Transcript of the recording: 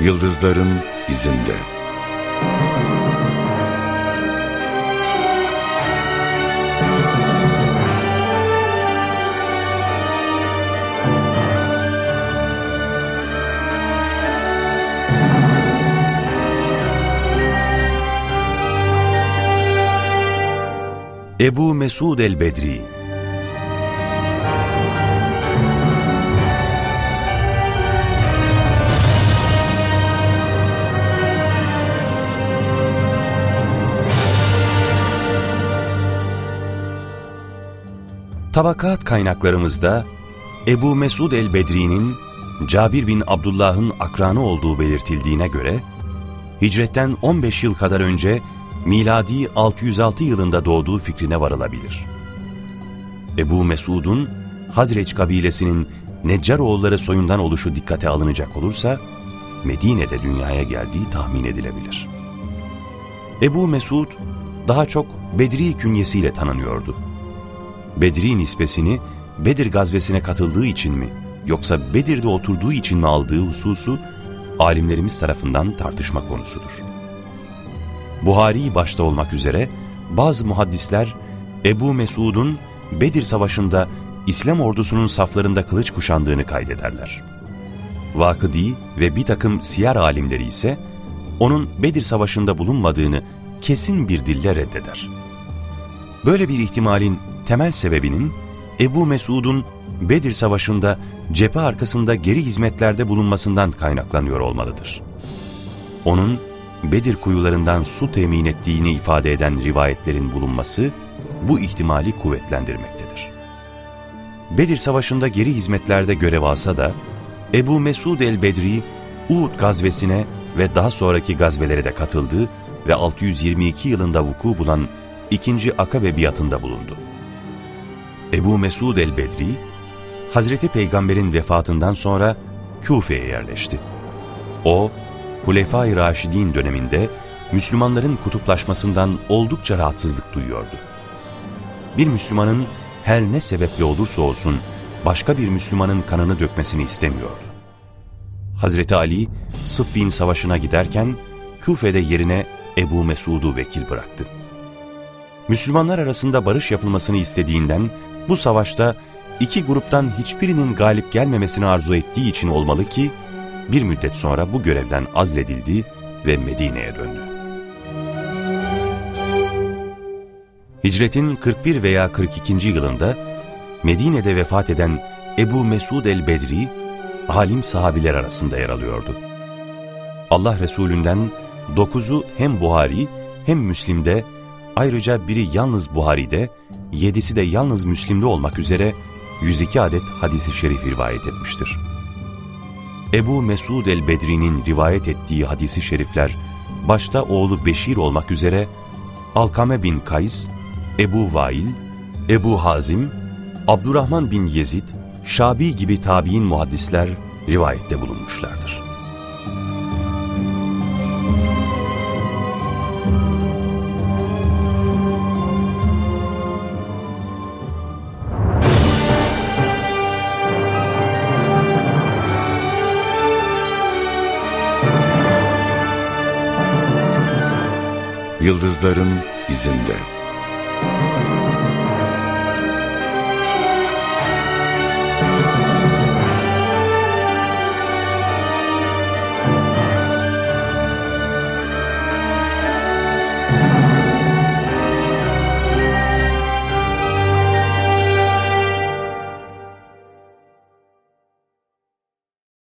Yıldızların izinde. Ebu Mesud el-Bedri Tabakat kaynaklarımızda Ebu Mesud el-Bedri'nin Cabir bin Abdullah'ın akranı olduğu belirtildiğine göre, hicretten 15 yıl kadar önce miladi 606 yılında doğduğu fikrine varılabilir. Ebu Mesud'un Hazreç kabilesinin Neccaroğulları soyundan oluşu dikkate alınacak olursa, Medine'de dünyaya geldiği tahmin edilebilir. Ebu Mesud daha çok Bedri künyesiyle tanınıyordu. Bedri nispesini Bedir gazvesine katıldığı için mi yoksa Bedir'de oturduğu için mi aldığı hususu alimlerimiz tarafından tartışma konusudur. Buhari başta olmak üzere bazı muhaddisler Ebu Mesud'un Bedir Savaşı'nda İslam ordusunun saflarında kılıç kuşandığını kaydederler. Vakıdi ve bir takım siyer alimleri ise onun Bedir Savaşı'nda bulunmadığını kesin bir dille reddeder. Böyle bir ihtimalin temel sebebinin Ebu Mesud'un Bedir Savaşı'nda cephe arkasında geri hizmetlerde bulunmasından kaynaklanıyor olmalıdır. Onun Bedir kuyularından su temin ettiğini ifade eden rivayetlerin bulunması bu ihtimali kuvvetlendirmektedir. Bedir Savaşı'nda geri hizmetlerde görev alsa da Ebu Mesud el-Bedri Uhud gazvesine ve daha sonraki gazvelere de katıldı ve 622 yılında vuku bulan 2. Akabe biatında bulundu. Ebu Mesud el-Bedri, Hazreti Peygamber'in vefatından sonra Küfe'ye yerleşti. O, Hulefai Raşidin döneminde Müslümanların kutuplaşmasından oldukça rahatsızlık duyuyordu. Bir Müslümanın her ne sebeple olursa olsun başka bir Müslümanın kanını dökmesini istemiyordu. Hazreti Ali, Sıffin Savaşı'na giderken Küfe'de yerine Ebu Mesud'u vekil bıraktı. Müslümanlar arasında barış yapılmasını istediğinden bu savaşta iki gruptan hiçbirinin galip gelmemesini arzu ettiği için olmalı ki bir müddet sonra bu görevden azledildi ve Medine'ye döndü. Hicretin 41 veya 42. yılında Medine'de vefat eden Ebu Mesud el-Bedri, alim sahabiler arasında yer alıyordu. Allah Resulünden dokuzu hem Buhari hem Müslim'de, ayrıca biri yalnız Buhari'de, yedisi de yalnız Müslim'de olmak üzere 102 adet hadisi şerif rivayet etmiştir. Ebu Mesud el-Bedri'nin rivayet ettiği hadisi şerifler, başta oğlu Beşir olmak üzere Alkame bin Kays, Ebu Vail, Ebu Hazim, Abdurrahman bin Yezid, Şabi gibi tabi'in muhaddisler rivayette bulunmuşlardır. Yıldızların izinde.